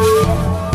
Música